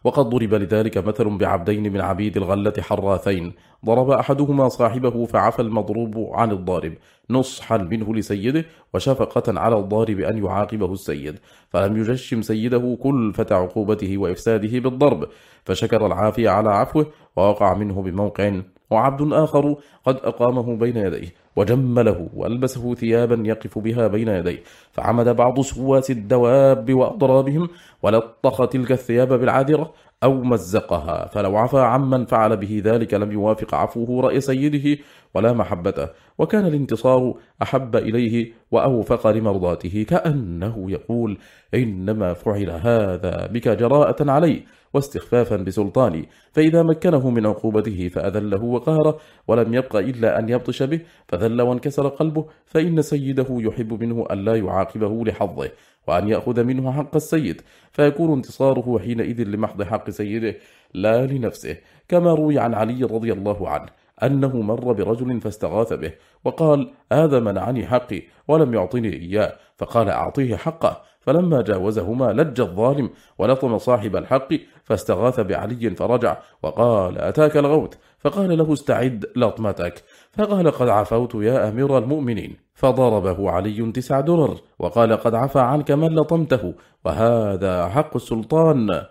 وقد ضرب لذلك مثل بعبدين من عبيد الغلة حراثين. ضرب أحدهما صاحبه فعفى المضروب عن الضارب نصحا منه لسيده وشفقة على الضارب أن يعاقبه السيد. فلم يجشم سيده كلفة عقوبته وإفساده بالضرب فشكر العافية على عفوه ووقع منه بموقع. وعبد آخر قد أقامه بين يديه. وجمله وألبسه ثيابا يقف بها بين يديه فعمد بعض سواس الدواب وأضرابهم ولطخ تلك الثياب بالعذرة أو مزقها فلو عفى عمن فعل به ذلك لم يوافق عفوه رأي سيده ولا محبته وكان الانتصار أحب إليه وأوفق لمرضاته كأنه يقول إنما فعل هذا بك جراءة عليه واستخفافا بسلطاني فإذا مكنه من عقوبته فأذله وقهره ولم يبق إلا أن يبطش به فذل وانكسر قلبه فإن سيده يحب منه أن لا يعاقبه لحظه وأن يأخذ منه حق السيد فيكون انتصاره حينئذ لمحض حق سيده لا لنفسه. كما روي عن علي رضي الله عنه أنه مر برجل فاستغاث به وقال هذا منعني حقي ولم يعطني إياه. فقال أعطيه حقه. فلما جاوزهما لج الظالم ولطم صاحب الحق فاستغاث بعلي فرجع وقال أتاك الغوت فقال له استعد لطمتك فقال قد عفوت يا أمير المؤمنين. فضربه علي تسع درر وقال قد عفى عنك من لطمته وهذا حق السلطان.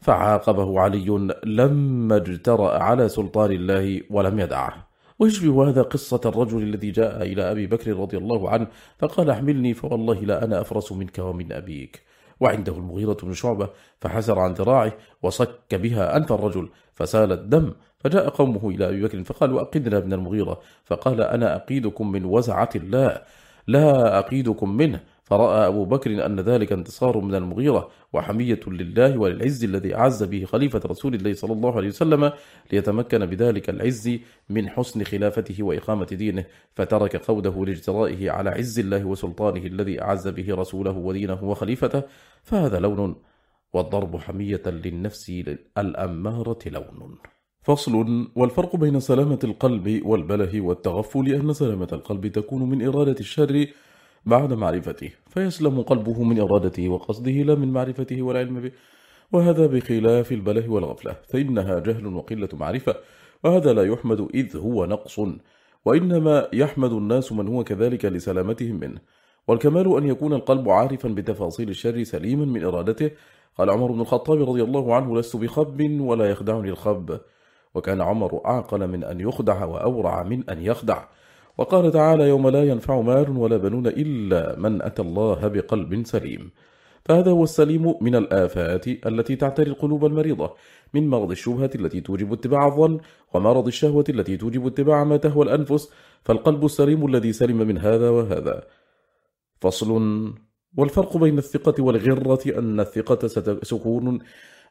فعاقبه علي لما اجترأ على سلطان الله ولم يدعه. ويشبه هذا قصة الرجل الذي جاء إلى أبي بكر رضي الله عنه فقال أحملني فوالله لا أنا أفرس منك ومن أبيك. وعنده المغيرة بن شعبة فحسر عن ذراعه وصك بها أنف الرجل فسال الدم فجاء قومه إلى أبي بكر فقال وأقدنا ابن المغيرة. فقال أنا أقيدكم من وزعة الله. لا أقيدكم منه. فرأى أبو بكر أن ذلك انتصار من المغيرة وحمية لله وللعز الذي أعز به خليفة رسول الله صلى الله عليه وسلم ليتمكن بذلك العز من حسن خلافته وإقامة دينه. فترك قوده لاجترائه على عز الله وسلطانه الذي أعز به رسوله ودينه وخليفته. فهذا لون والضرب حمية للنفس الأمارة لون. فصل والفرق بين سلامة القلب والبله والتغفل أن سلامة القلب تكون من إرادة الشر بعد معرفته فيسلم قلبه من إرادته وقصده لا من معرفته والعلم به وهذا بخلاف البله والغفلة فإنها جهل وقلة معرفة وهذا لا يحمد إذ هو نقص وإنما يحمد الناس من هو كذلك لسلامتهم منه. والكمال أن يكون القلب عارفا بتفاصيل الشر سليما من إرادته قال عمر بن الخطاب رضي الله عنه لست بخب ولا يخدعني الخب. وكان عمر أعقل من أن يخدع وأورع من أن يخدع. وقال تعالى يوم لا ينفع مال ولا بنون إلا من أتى الله بقلب سليم. فهذا هو السليم من الآفات التي تعتري القلوب المريضة من مرض الشبهة التي توجب اتباع الظن ومرض الشهوة التي توجب اتباع ما تهوى الأنفس. فالقلب السليم الذي سلم من هذا وهذا. فصل. والفرق بين الثقة والغرة أن الثقة سكون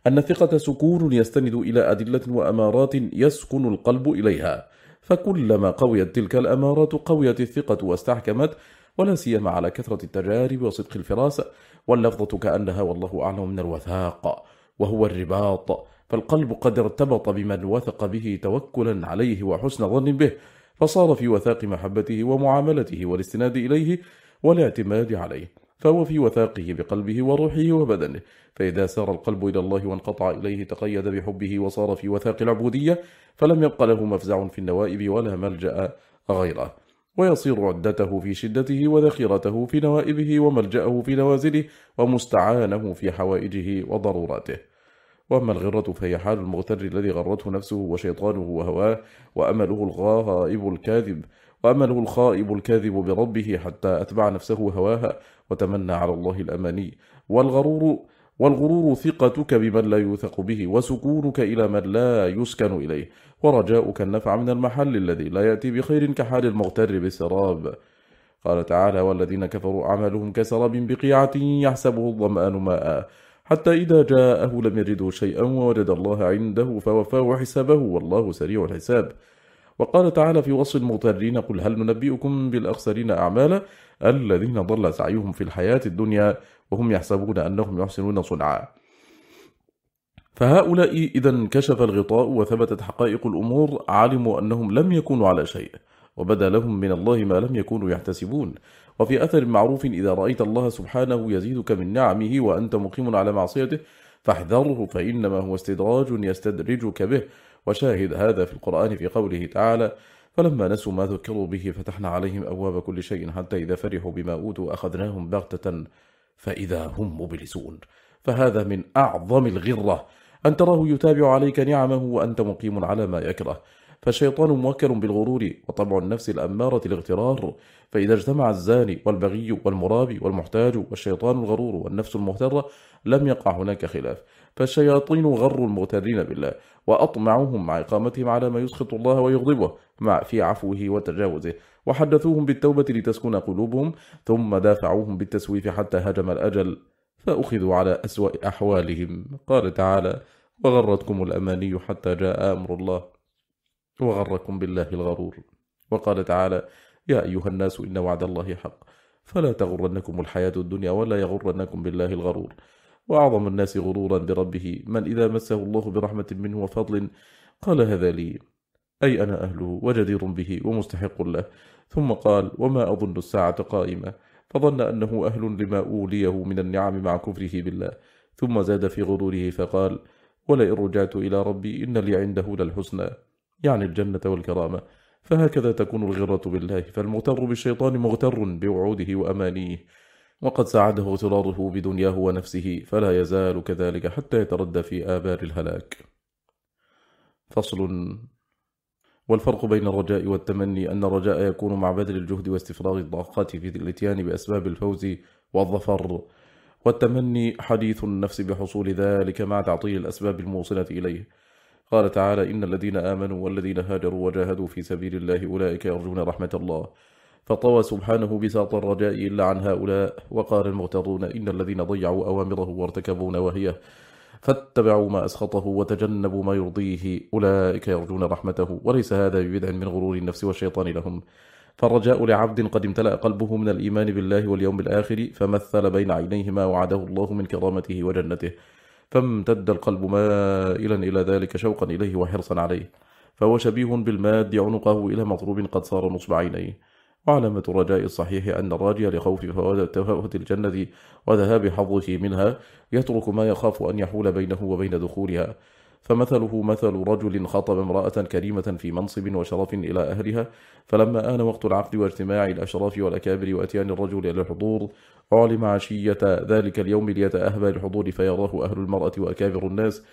أن الثقة سكون يستند إلى أدلة وأمارات يسكن القلب إليها. فكلما قويت تلك الأمارات قويت الثقة واستحكمت ولا سيما على كثرة التجارب وصدق الفراسة واللفظة كأنها والله أعلم من الوثاق وهو الرباط. فالقلب قد ارتبط بمن وثق به توكلا عليه وحسن ظن به فصار في وثاق محبته ومعاملته والاستناد إليه والاعتماد عليه. فهو في وثاقه بقلبه وروحه وبدنه. فإذا سار القلب إلى الله وانقطع إليه تقيد بحبه وصار في وثاق العبودية فلم يبق له مفزع في النوائب ولا ملجأ غيره. ويصير عدته في شدته وذخيرته في نوائبه وملجأه في نوازله ومستعانه في حوائجه وضروراته وأما الغرة فهي حال المغتر الذي غرته نفسه وشيطانه وهواه وأمله الغائب الكاذب. وأمله الخائب الكاذب بربه حتى أتبع نفسه هواها وتمنى على الله الأماني. والغرور والغرور ثقتك بمن لا يوثق به وسكونك إلى من لا يسكن إليه. ورجاؤك النفع من المحل الذي لا يأتي بخير كحال المغتر بالسراب قال تعالى والذين كفروا أعمالهم كسراب بقيعة يحسبه الضمآن ماء. حتى إذا جاءه لم يجده شيئا ووجد الله عنده فوفاه حسابه والله سريع الحساب. وقال تعالى في وصف المغترين قل هل ننبئكم بالأخسرين أعمالا الذين ضل سعيهم في الحياة الدنيا وهم يحسبون أنهم يحسنون صنعا. فهؤلاء إذا انكشف الغطاء وثبتت حقائق الأمور علموا أنهم لم يكونوا على شيء وبدا لهم من الله ما لم يكونوا يحتسبون. وفي أثر معروف إذا رأيت الله سبحانه يزيدك من نعمه وأنت مقيم على معصيته فاحذره فإنما هو استدراج يستدرجك به. وشاهد هذا في القرآن في قوله تعالى فلما نسوا ما ذكروا به فتحنا عليهم أبواب كل شيء حتى إذا فرحوا بما أوتوا أخذناهم بغتة فإذا هم مبلسون. فهذا من أعظم الغرة. أن تراه يتابع عليك نعمه وأنت مقيم على ما يكره. فالشيطان موكل بالغرور وطبع النفس الأمارة الاغترار فإذا اجتمع الزاني والبغي والمرابي والمحتاج والشيطان الغرور والنفس المهترة لم يقع هناك خلاف. فالشياطين غر المغترين بالله وأطمعهم مع إقامتهم على ما يسخط الله ويغضبه مع في عفوه وتجاوزه. وحدثوهم بالتوبة لتسكن قلوبهم ثم دافعوهم بالتسويف حتى هجم الأجل فأخذوا على أسوأ أحوالهم. قال تعالى وغرتكم الأماني حتى جاء أمر الله وغركم بالله الغرور. وقال تعالى يا أيها الناس إن وعد الله حق فلا تغرنكم الحياة الدنيا ولا يغرنكم بالله الغرور. وأعظم الناس غرورا بربه. من إذا مسه الله برحمة منه وفضل قال هذا لي. أي أنا أهله وجدير به ومستحق له. ثم قال وما أظن الساعة قائمة. فظن أنه أهل لما أوليه من النعم مع كفره بالله. ثم زاد في غروره فقال ولئن رجعت إلى ربي إن لي عنده للحسنى. يعني الجنة والكرامة. فهكذا تكون الغرة بالله. فالمغتر بالشيطان مغتر بوعوده وأمانيه. وقد سعده اغتراره بدنياه ونفسه فلا يزال كذلك حتى يتردى في آبار الهلاك. فصل. والفرق بين الرجاء والتمني أن الرجاء يكون مع بذل الجهد واستفراغ الطاقات في الإتيان بأسباب الفوز والظفر. والتمني حديث النفس بحصول ذلك مع تعطيل الأسباب الموصلة إليه. قال تعالى إن الذين آمنوا والذين هاجروا وجاهدوا في سبيل الله أولئك يرجون رحمة الله. فطوى سبحانه بساط الرجاء إلا عن هؤلاء وقال المغترون إن الذين ضيعوا أوامره وارتكبوا نواهيه فاتبعوا ما أسخطه وتجنبوا ما يرضيه أولئك يرجون رحمته وليس هذا ببدع من غرور النفس والشيطان لهم فالرجاء لعبد قد امتلأ قلبه من الإيمان بالله واليوم الآخر فمثل بين عينيه ما وعده الله من كرامته وجنته فامتد القلب مائلا إلى ذلك شوقا إليه وحرصا عليه فهو شبيه بالماد عنقه إلى مضروب قد صار نصب عينيه وعلامة الرجاء الصحيح أن الراجي لخوف فوات الجنة وذهاب حظه منها يترك ما يخاف أن يحول بينه وبين دخولها. فمثله مثل رجل خطب امرأة كريمة في منصب وشرف إلى أهلها فلما آن وقت العقد واجتماع الأشراف والأكابر وأتيان الرجل إلى الحضور أعلم عشية ذلك اليوم ليتأهب الحضور فيراه أهل المرأة وأكابر الناس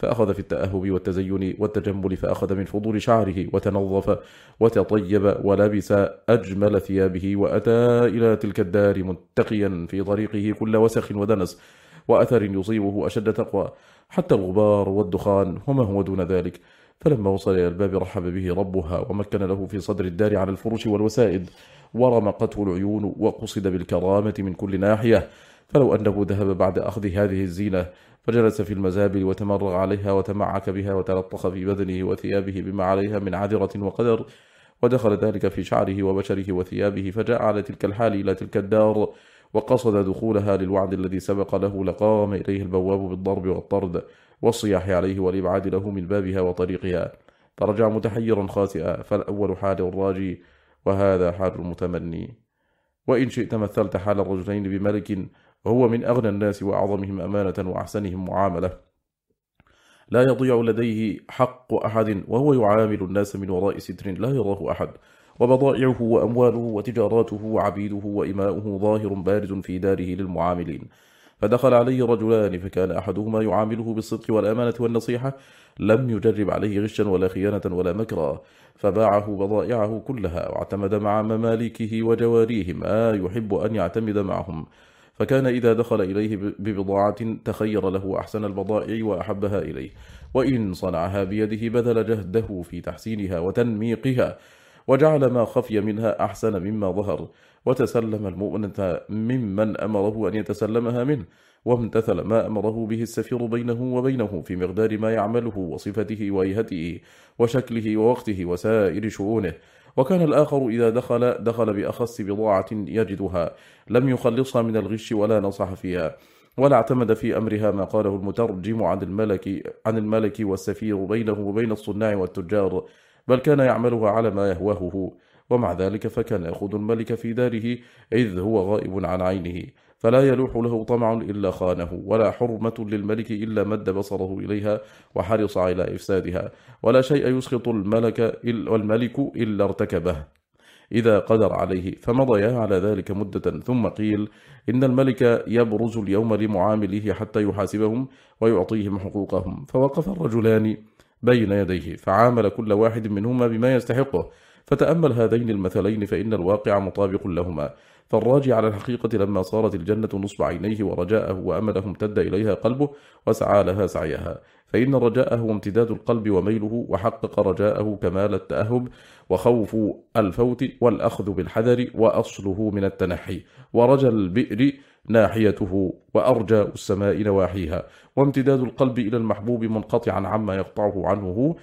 فأخذ في التأهب والتزين والتجمل فأخذ من فضول شعره وتنظف وتطيب ولبس أجمل ثيابه وأتى إلى تلك الدار متقيا في طريقه كل وسخ ودنس وأثر يصيبه أشد تقوى. حتى الغبار والدخان وما هو دون ذلك. فلما وصل إلى الباب رحب به ربها ومكن له في صدر الدار على الفرش والوسائد. ورمقته العيون وقصد بالكرامة من كل ناحية. فلو أنه ذهب بعد أخذ هذه الزينة فجلس في المزابل وتمرغ عليها وتمعك بها وتلطخ في بدنه وثيابه بما عليها من عذرة وقدر ودخل ذلك في شعره وبشره وثيابه فجاء على تلك الحال إلى تلك الدار وقصد دخولها للوعد الذي سبق له لقام إليه البواب بالضرب والطرد والصياح عليه والإبعاد له من بابها وطريقها. فرجع متحيرا خاسئا فالأول حال الراجي وهذا حال المتمني. وإن شئت مثلت حال الرجلين بملك وهو من أغنى الناس وأعظمهم أمانة وأحسنهم معاملة. لا يضيع لديه حق أحد وهو يعامل الناس من وراء ستر لا يراه أحد. وبضائعه وأمواله وتجاراته وعبيده وإماؤه ظاهر بارز في داره للمعاملين. فدخل عليه رجلان فكان أحدهما يعامله بالصدق والأمانة والنصيحة. لم يجرب عليه غشا ولا خيانة ولا مكرا. فباعه بضائعه كلها واعتمد مع مماليكه وجواريهم ما آه يحب أن يعتمد معهم. فكان إذا دخل إليه ببضاعة تخير له أحسن البضائع وأحبها إليه. وإن صنعها بيده بذل جهده في تحسينها وتنميقها وجعل ما خفي منها أحسن مما ظهر. وتسلم المؤمنة ممن أمره أن يتسلمها منه وامتثل ما أمره به السفير بينه وبينه في مقدار ما يعمله وصفته وإيهته وشكله ووقته وسائر شؤونه. وكان الآخر إذا دخل دخل بأخص بضاعة يجدها. لم يخلصها من الغش ولا نصح فيها. ولا اعتمد في أمرها ما قاله المترجم عن الملك, عن الملك والسفير بينه وبين الصناع والتجار بل كان يعملها على ما يهوهه. ومع ذلك فكان يخوض الملك في داره إذ هو غائب عن عينه. فلا يلوح له طمع إلا خانه ولا حرمة للملك إلا مد بصره إليها وحرص على إفسادها ولا شيء يسخط الملك والملك إلا ارتكبه. إذا قدر عليه فمضيا على ذلك مدة ثم قيل إن الملك يبرز اليوم لمعامله حتى يحاسبهم ويعطيهم حقوقهم. فوقف الرجلان بين يديه فعامل كل واحد منهما بما يستحقه. فتأمل هذين المثلين فإن الواقع مطابق لهما. فالراجع على الحقيقة لما صارت الجنة نصب عينيه ورجاءه وأمله امتد إليها قلبه وسعى لها سعيها. فإن رجاءه امتداد القلب وميله وحقق رجاءه كمال التأهب وخوف الفوت والأخذ بالحذر وأصله من التنحي. ورجى البئر ناحيته وأرجاء السماء نواحيها. وامتداد القلب إلى المحبوب منقطعا عما يقطعه عنه هو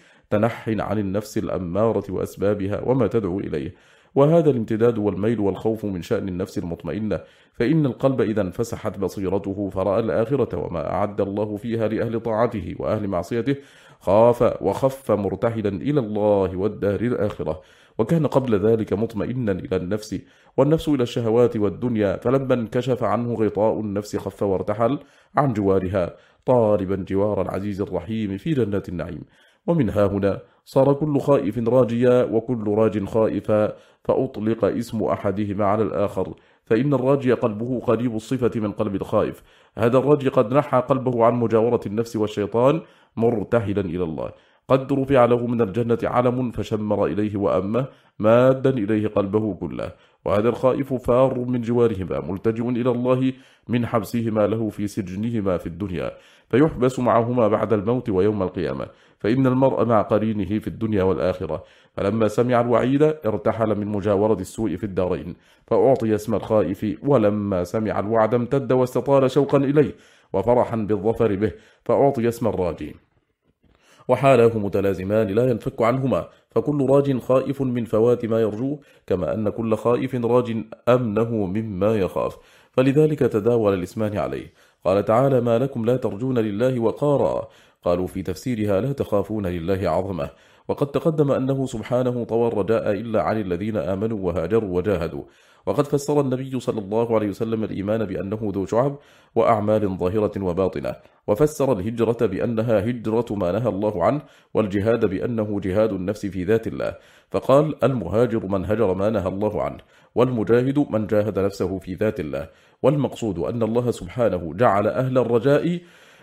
عن النفس الأمارة وأسبابها وما تدعو إليه. وهذا الامتداد والميل والخوف من شأن النفس المطمئنة فإن القلب إذا انفسحت بصيرته فرأى الآخرة وما أعد الله فيها لأهل طاعته وأهل معصيته خاف وخف مرتحلا إلى الله والدار الآخرة. وكان قبل ذلك مطمئنا إلى النفس والنفس إلى الشهوات والدنيا فلما انكشف عنه غطاء النفس خف وارتحل عن جوارها طالبا جوار العزيز الرحيم في جنات النعيم. ومن ها هنا صار كل خائف راجيا وكل راج خائفا فأطلق اسم أحدهما على الآخر فإن الراجي قلبه قريب الصفة من قلب الخائف. هذا الراجي قد نحى قلبه عن مجاورة النفس والشيطان مرتحلا إلى الله. قد رفع له من الجنة علم فشمر إليه وأمه مادا إليه قلبه كله. وهذا الخائف فار من جوارهما ملتجئ إلى الله من حبسهما له في سجنهما في الدنيا فيحبس معهما بعد الموت ويوم القيامة. فإن المرء مع قرينه في الدنيا والآخرة. فلما سمع الوعيد ارتحل من مجاورة السوء في الدارين. فأعطي اسم الخائف ولما سمع الوعد امتد واستطال شوقا إليه وفرحا بالظفر به. فأعطي اسم الراجين وحالاه متلازمان لا ينفك عنهما فكل راج خائف من فوات ما يرجوه كما أن كل خائف راج أمنه مما يخاف. فلذلك تداول الإسمان عليه. قال تعالى ما لكم لا ترجون لله وقارا. قالوا في تفسيرها لا تخافون لله عظمة. وقد تقدم أنه سبحانه طوى الرجاء إلا عن الذين آمنوا وهاجروا وجاهدوا. وقد فسر النبي صلى الله عليه وسلم الإيمان بأنه ذو شعب وأعمال ظاهرة وباطنة وفسر الهجرة بأنها هجرة ما نهى الله عنه والجهاد بأنه جهاد النفس في ذات الله فقال المهاجر من هجر ما نهى الله عنه والمجاهد من جاهد نفسه في ذات الله والمقصود أن الله سبحانه جعل أهل الرجاء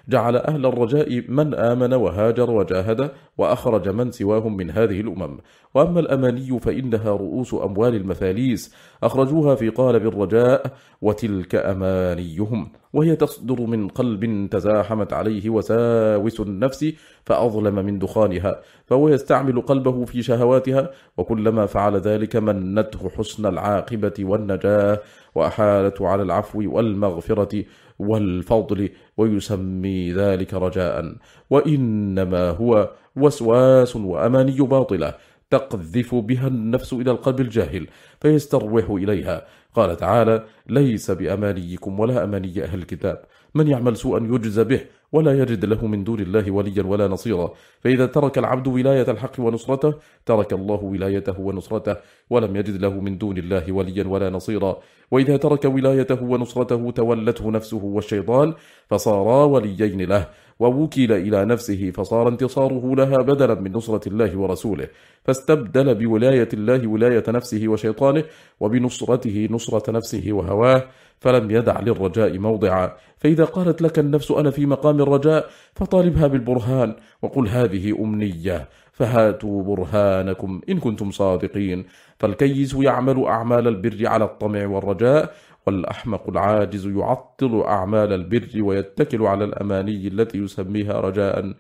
جعل أهل الرجاء من آمن وهاجر وجاهد وأخرج من سواهم من هذه الأمم وأما الأماني فإنها رؤوس أموال المثاليس أخرجوها في قالب الرجاء وتلك أمانيهم وهي تصدر من قلب تزاحمت عليه وساوس النفس فأظلم من دخانها فهو يستعمل قلبه في شهواتها وكلما فعل ذلك منته حسن العاقبة والنجاة وأحالته على العفو والمغفرة والفضل ويسمي ذلك رجاء وإنما هو وسواس وأماني باطلة. تقذف بها النفس إلى القلب الجاهل فيستروح إليها. قال تعالى ليس بأمانيكم ولا أماني أهل الكتاب. من يعمل سوءا يجز به ولا يجد له من دون الله وليا ولا نصيرا. فإذا ترك العبد ولاية الحق ونصرته ترك الله ولايته ونصرته ولم يجد له من دون الله وليا ولا نصيرا. وإذا ترك ولايته ونصرته تولته نفسه والشيطان فصارا وليين له. ووكل إلى نفسه فصار انتصاره لها بدلا من نصرة الله ورسوله فاستبدل بولاية الله ولاية نفسه وشيطانه وبنصرته نصرة نفسه وهواه فلم يدع للرجاء موضعا. فإذا قالت لك النفس أنا في مقام الرجاء فطالبها بالبرهان وقل هذه أمنية فهاتوا برهانكم إن كنتم صادقين. فالكيس يعمل أعمال البر على الطمع والرجاء والأحمق العاجز يعطل أعمال البر ويتكل على الأماني التي يسميها رجاء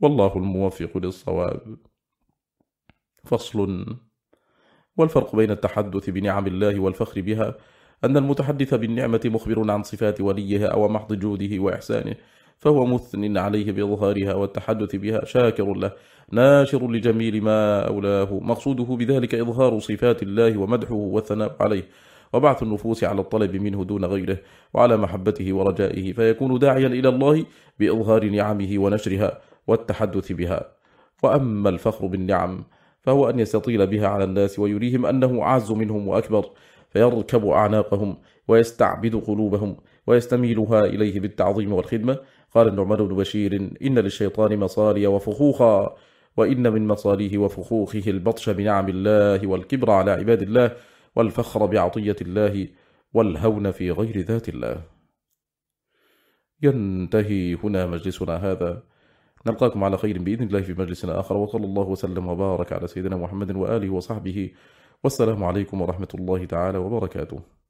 والله الموفق للصواب. فصل. والفرق بين التحدث بنعم الله والفخر بها أن المتحدث بالنعمة مخبر عن صفات وليها أو محض جوده وإحسانه فهو مثن عليه بإظهارها والتحدث بها شاكر له ناشر لجميل ما أولاه مقصوده بذلك إظهار صفات الله ومدحه والثناء عليه. وبعث النفوس على الطلب منه دون غيره وعلى محبته ورجائه فيكون داعيا إلى الله بإظهار نعمه ونشرها والتحدث بها. وأما الفخر بالنعم فهو أن يستطيل بها على الناس ويريهم أنه أعز منهم وأكبر فيركب أعناقهم ويستعبد قلوبهم ويستميلها إليه بالتعظيم والخدمة. قال النعمان بن بشير إن للشيطان مصاري وفخوخا وإن من مصاريه وفخوخه البطش بنعم الله والكبر على عباد الله والفخر بعطية الله والهون في غير ذات الله. ينتهي هنا مجلسنا هذا. نلقاكم على خير بإذن الله في مجلس آخر. وصلى الله وسلم وبارك على سيدنا محمد وآله وصحبه. والسلام عليكم ورحمة الله تعالى وبركاته.